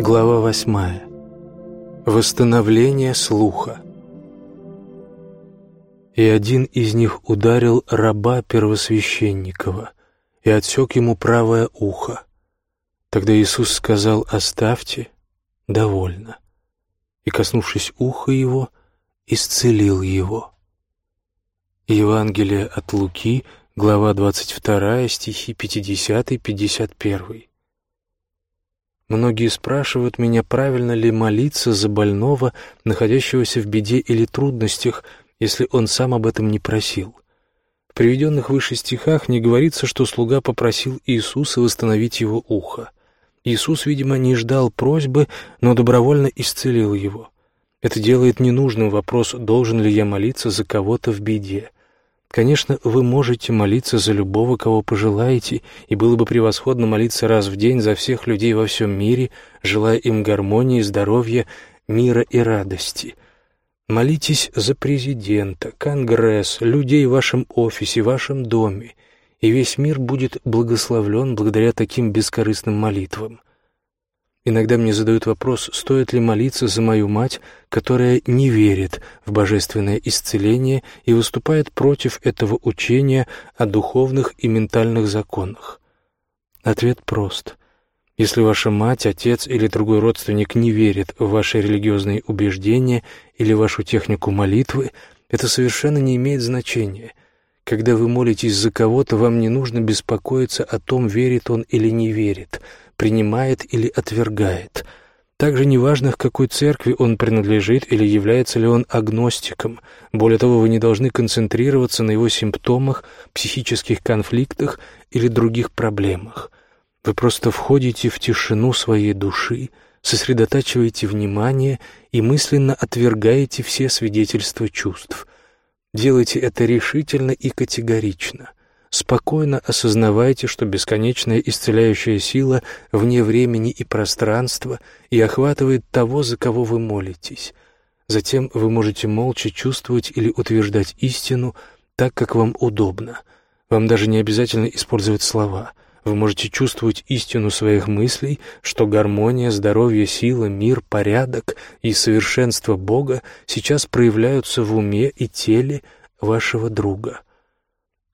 Глава восьмая. Восстановление слуха. И один из них ударил раба первосвященникова и отсек ему правое ухо. Тогда Иисус сказал «Оставьте, довольно», и, коснувшись уха его, исцелил его. Евангелие от Луки, глава 22, стихи 50-51. Многие спрашивают меня, правильно ли молиться за больного, находящегося в беде или трудностях, если он сам об этом не просил. В приведенных выше стихах не говорится, что слуга попросил Иисуса восстановить его ухо. Иисус, видимо, не ждал просьбы, но добровольно исцелил его. Это делает ненужным вопрос, должен ли я молиться за кого-то в беде. Конечно, вы можете молиться за любого, кого пожелаете, и было бы превосходно молиться раз в день за всех людей во всем мире, желая им гармонии, здоровья, мира и радости. Молитесь за президента, конгресс, людей в вашем офисе, в вашем доме, и весь мир будет благословлен благодаря таким бескорыстным молитвам. Иногда мне задают вопрос, стоит ли молиться за мою мать, которая не верит в божественное исцеление и выступает против этого учения о духовных и ментальных законах. Ответ прост. Если ваша мать, отец или другой родственник не верит в ваши религиозные убеждения или вашу технику молитвы, это совершенно не имеет значения. Когда вы молитесь за кого-то, вам не нужно беспокоиться о том, верит он или не верит – принимает или отвергает. Также неважно, к какой церкви он принадлежит или является ли он агностиком. Более того, вы не должны концентрироваться на его симптомах, психических конфликтах или других проблемах. Вы просто входите в тишину своей души, сосредотачиваете внимание и мысленно отвергаете все свидетельства чувств. Делайте это решительно и категорично – Спокойно осознавайте, что бесконечная исцеляющая сила вне времени и пространства и охватывает того, за кого вы молитесь. Затем вы можете молча чувствовать или утверждать истину так, как вам удобно. Вам даже не обязательно использовать слова. Вы можете чувствовать истину своих мыслей, что гармония, здоровье, сила, мир, порядок и совершенство Бога сейчас проявляются в уме и теле вашего друга.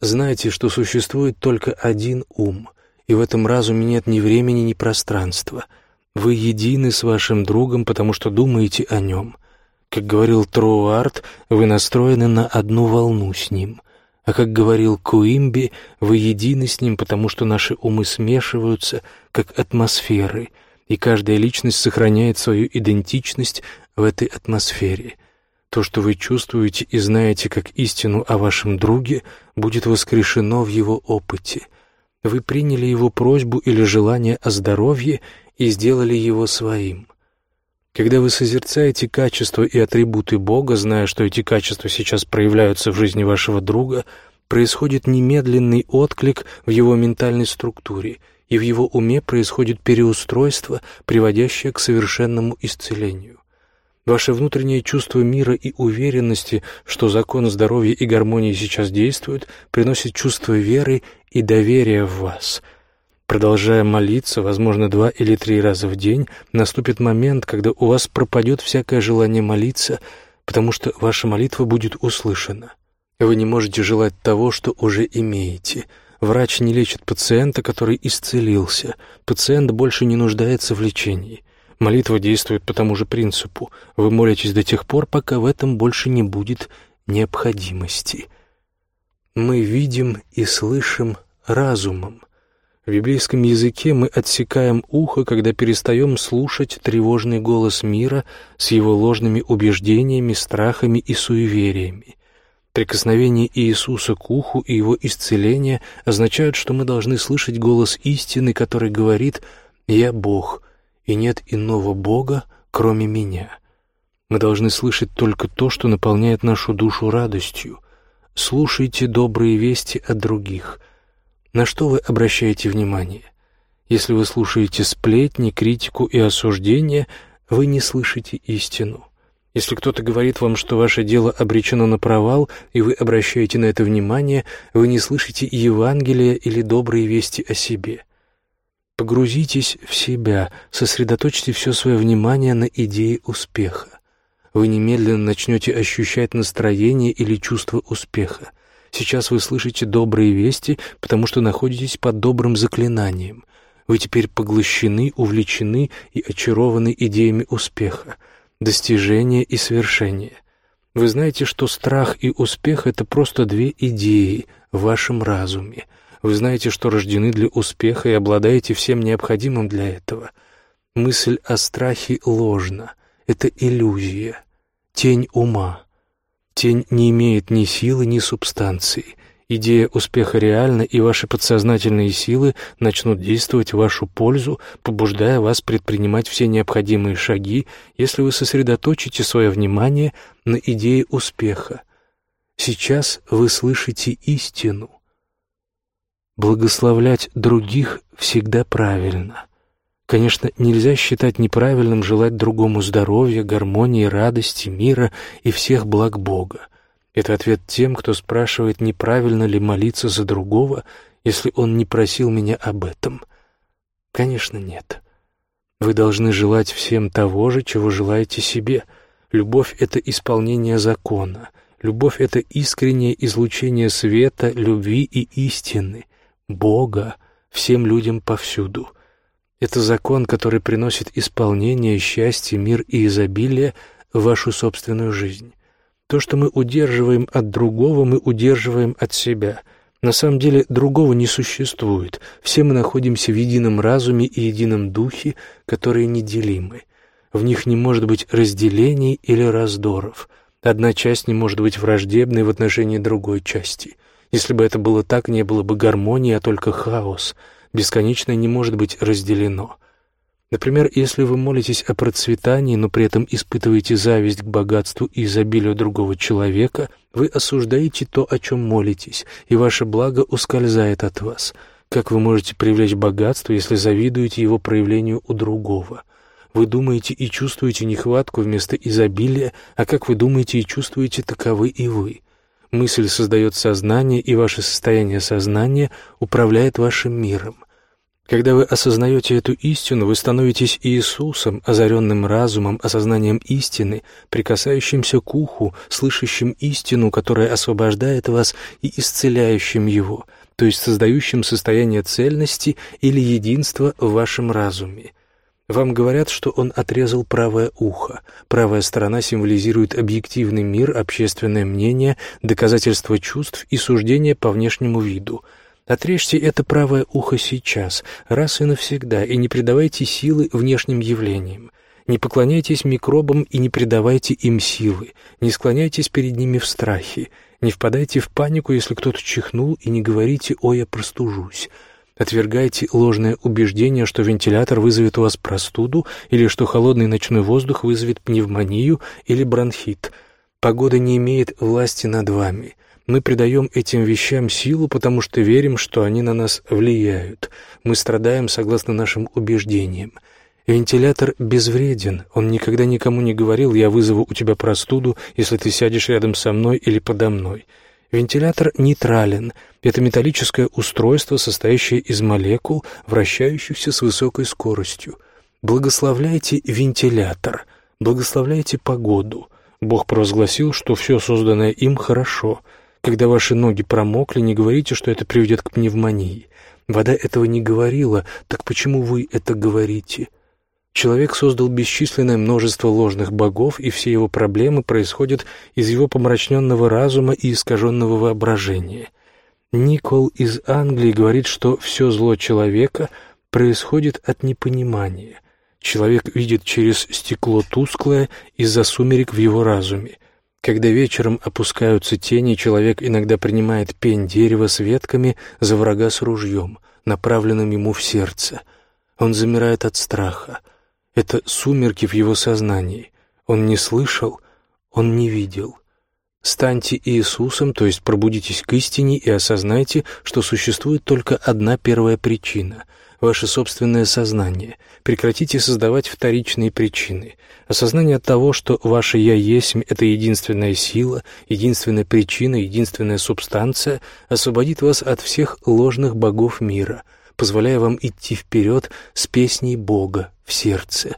Знайте, что существует только один ум, и в этом разуме нет ни времени, ни пространства. Вы едины с вашим другом, потому что думаете о нем. Как говорил Троуарт, вы настроены на одну волну с ним. А как говорил Куимби, вы едины с ним, потому что наши умы смешиваются, как атмосферы, и каждая личность сохраняет свою идентичность в этой атмосфере — то, что вы чувствуете и знаете как истину о вашем друге, будет воскрешено в его опыте. Вы приняли его просьбу или желание о здоровье и сделали его своим. Когда вы созерцаете качества и атрибуты Бога, зная, что эти качества сейчас проявляются в жизни вашего друга, происходит немедленный отклик в его ментальной структуре, и в его уме происходит переустройство, приводящее к совершенному исцелению. Ваше внутреннее чувство мира и уверенности, что закон здоровья и гармонии сейчас действует, приносит чувство веры и доверия в вас. Продолжая молиться, возможно, два или три раза в день, наступит момент, когда у вас пропадет всякое желание молиться, потому что ваша молитва будет услышана. Вы не можете желать того, что уже имеете. Врач не лечит пациента, который исцелился. Пациент больше не нуждается в лечении. Молитва действует по тому же принципу. Вы молитесь до тех пор, пока в этом больше не будет необходимости. Мы видим и слышим разумом. В библейском языке мы отсекаем ухо, когда перестаем слушать тревожный голос мира с его ложными убеждениями, страхами и суевериями. Прикосновение Иисуса к уху и его исцеление означают, что мы должны слышать голос истины, который говорит «Я Бог», и нет иного Бога, кроме меня. Мы должны слышать только то, что наполняет нашу душу радостью. Слушайте добрые вести от других. На что вы обращаете внимание? Если вы слушаете сплетни, критику и осуждение, вы не слышите истину. Если кто-то говорит вам, что ваше дело обречено на провал, и вы обращаете на это внимание, вы не слышите Евангелия или добрые вести о себе. Погрузитесь в себя, сосредоточьте все свое внимание на идее успеха. Вы немедленно начнете ощущать настроение или чувство успеха. Сейчас вы слышите добрые вести, потому что находитесь под добрым заклинанием. Вы теперь поглощены, увлечены и очарованы идеями успеха, достижения и свершения. Вы знаете, что страх и успех — это просто две идеи в вашем разуме. Вы знаете, что рождены для успеха и обладаете всем необходимым для этого. Мысль о страхе ложна. Это иллюзия, тень ума. Тень не имеет ни силы, ни субстанции. Идея успеха реальна, и ваши подсознательные силы начнут действовать в вашу пользу, побуждая вас предпринимать все необходимые шаги, если вы сосредоточите свое внимание на идее успеха. Сейчас вы слышите истину. Благословлять других всегда правильно. Конечно, нельзя считать неправильным желать другому здоровья, гармонии, радости, мира и всех благ Бога. Это ответ тем, кто спрашивает, неправильно ли молиться за другого, если он не просил меня об этом. Конечно, нет. Вы должны желать всем того же, чего желаете себе. Любовь — это исполнение закона. Любовь — это искреннее излучение света, любви и истины, Бога всем людям повсюду — это закон, который приносит исполнение, счастье, мир и изобилие в вашу собственную жизнь. То, что мы удерживаем от другого, мы удерживаем от себя. На самом деле другого не существует. Все мы находимся в едином разуме и едином духе, которые неделимы. В них не может быть разделений или раздоров. Одна часть не может быть враждебной в отношении другой части. Если бы это было так, не было бы гармонии, а только хаос — бесконечное не может быть разделено. Например, если вы молитесь о процветании, но при этом испытываете зависть к богатству и изобилию другого человека, вы осуждаете то, о чем молитесь, и ваше благо ускользает от вас. Как вы можете привлечь богатство, если завидуете его проявлению у другого? Вы думаете и чувствуете нехватку вместо изобилия, а как вы думаете и чувствуете, таковы и вы. Мысль создает сознание, и ваше состояние сознания управляет вашим миром. Когда вы осознаете эту истину, вы становитесь Иисусом, озаренным разумом, осознанием истины, прикасающимся к уху, слышащим истину, которая освобождает вас, и исцеляющим его, то есть создающим состояние цельности или единства в вашем разуме. Вам говорят, что он отрезал правое ухо. Правая сторона символизирует объективный мир, общественное мнение, доказательство чувств и суждения по внешнему виду. Отрежьте это правое ухо сейчас, раз и навсегда, и не придавайте силы внешним явлениям. Не поклоняйтесь микробам и не придавайте им силы. Не склоняйтесь перед ними в страхе. Не впадайте в панику, если кто-то чихнул, и не говорите «Ой, я простужусь». Отвергайте ложное убеждение, что вентилятор вызовет у вас простуду или что холодный ночной воздух вызовет пневмонию или бронхит. Погода не имеет власти над вами. Мы придаем этим вещам силу, потому что верим, что они на нас влияют. Мы страдаем согласно нашим убеждениям. Вентилятор безвреден. Он никогда никому не говорил «я вызову у тебя простуду, если ты сядешь рядом со мной или подо мной». Вентилятор нейтрален. Это металлическое устройство, состоящее из молекул, вращающихся с высокой скоростью. Благословляйте вентилятор, благословляйте погоду. Бог провозгласил, что все созданное им хорошо. Когда ваши ноги промокли, не говорите, что это приведет к пневмонии. Вода этого не говорила, так почему вы это говорите? Человек создал бесчисленное множество ложных богов, и все его проблемы происходят из его помрачненного разума и искаженного воображения. Никол из Англии говорит, что все зло человека происходит от непонимания. Человек видит через стекло тусклое из-за сумерек в его разуме. Когда вечером опускаются тени, человек иногда принимает пень дерева с ветками за врага с ружьем, направленным ему в сердце. Он замирает от страха. Это сумерки в его сознании. Он не слышал, он не видел. Станьте Иисусом, то есть пробудитесь к истине и осознайте, что существует только одна первая причина — ваше собственное сознание. Прекратите создавать вторичные причины. Осознание того, что ваше «я есть» — это единственная сила, единственная причина, единственная субстанция, освободит вас от всех ложных богов мира — позволяя вам идти вперед с песней Бога в сердце.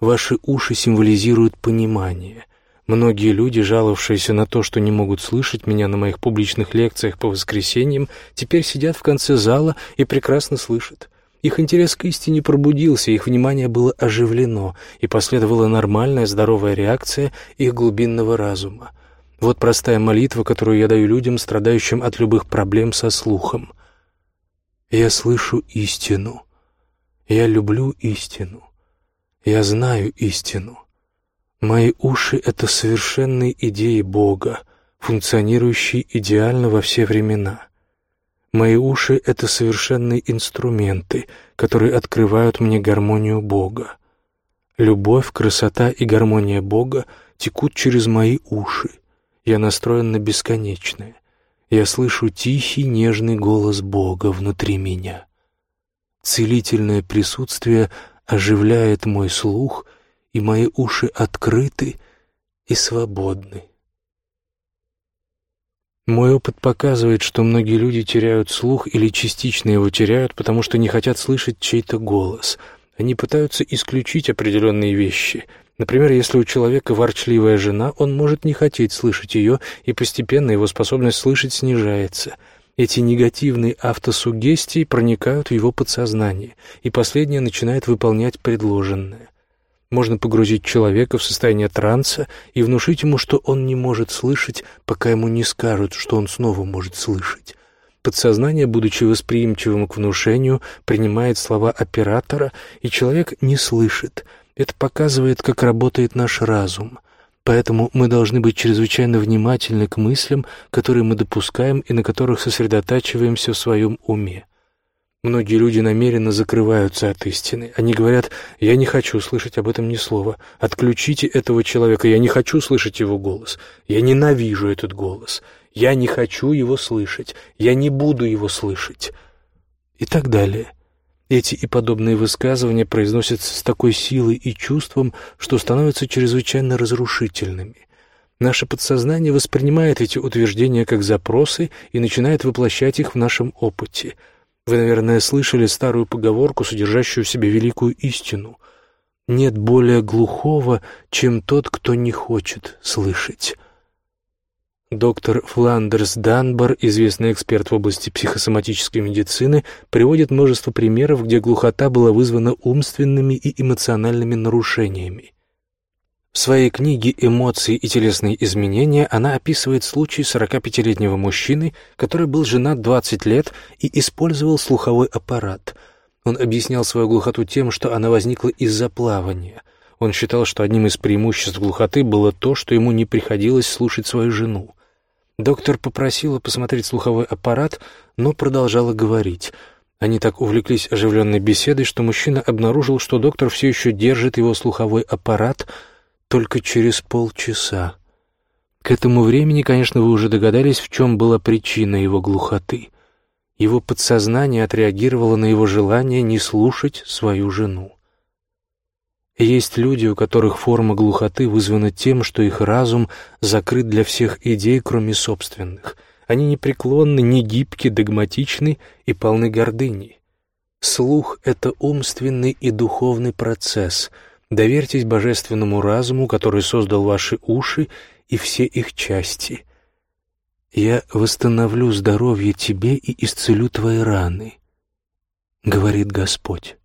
Ваши уши символизируют понимание. Многие люди, жаловавшиеся на то, что не могут слышать меня на моих публичных лекциях по воскресеньям, теперь сидят в конце зала и прекрасно слышат. Их интерес к истине пробудился, их внимание было оживлено, и последовала нормальная здоровая реакция их глубинного разума. Вот простая молитва, которую я даю людям, страдающим от любых проблем со слухом. Я слышу истину. Я люблю истину. Я знаю истину. Мои уши — это совершенные идеи Бога, функционирующие идеально во все времена. Мои уши — это совершенные инструменты, которые открывают мне гармонию Бога. Любовь, красота и гармония Бога текут через мои уши. Я настроен на бесконечное. Я слышу тихий, нежный голос Бога внутри меня. Целительное присутствие оживляет мой слух, и мои уши открыты и свободны. Мой опыт показывает, что многие люди теряют слух или частично его теряют, потому что не хотят слышать чей-то голос. Они пытаются исключить определенные вещи. Например, если у человека ворчливая жена, он может не хотеть слышать ее, и постепенно его способность слышать снижается. Эти негативные автосугестии проникают в его подсознание, и последнее начинает выполнять предложенное. Можно погрузить человека в состояние транса и внушить ему, что он не может слышать, пока ему не скажут, что он снова может слышать. Подсознание, будучи восприимчивым к внушению, принимает слова оператора, и человек не слышит. Это показывает, как работает наш разум. Поэтому мы должны быть чрезвычайно внимательны к мыслям, которые мы допускаем и на которых сосредотачиваемся в своем уме. Многие люди намеренно закрываются от истины. Они говорят, я не хочу слышать об этом ни слова. Отключите этого человека, я не хочу слышать его голос. Я ненавижу этот голос. Я не хочу его слышать. Я не буду его слышать. И так далее. Эти и подобные высказывания произносятся с такой силой и чувством, что становятся чрезвычайно разрушительными. Наше подсознание воспринимает эти утверждения как запросы и начинает воплощать их в нашем опыте – вы, наверное, слышали старую поговорку, содержащую в себе великую истину. Нет более глухого, чем тот, кто не хочет слышать. Доктор Фландерс Данбар, известный эксперт в области психосоматической медицины, приводит множество примеров, где глухота была вызвана умственными и эмоциональными нарушениями. В своей книге «Эмоции и телесные изменения» она описывает случай 45-летнего мужчины, который был женат 20 лет и использовал слуховой аппарат. Он объяснял свою глухоту тем, что она возникла из-за плавания. Он считал, что одним из преимуществ глухоты было то, что ему не приходилось слушать свою жену. Доктор попросила посмотреть слуховой аппарат, но продолжала говорить. Они так увлеклись оживленной беседой, что мужчина обнаружил, что доктор все еще держит его слуховой аппарат — только через полчаса. К этому времени, конечно, вы уже догадались, в чем была причина его глухоты. Его подсознание отреагировало на его желание не слушать свою жену. Есть люди, у которых форма глухоты вызвана тем, что их разум закрыт для всех идей, кроме собственных. Они непреклонны, не гибки, догматичны и полны гордыни. Слух — это умственный и духовный процесс — Доверьтесь божественному разуму, который создал ваши уши и все их части. Я восстановлю здоровье тебе и исцелю твои раны, говорит Господь.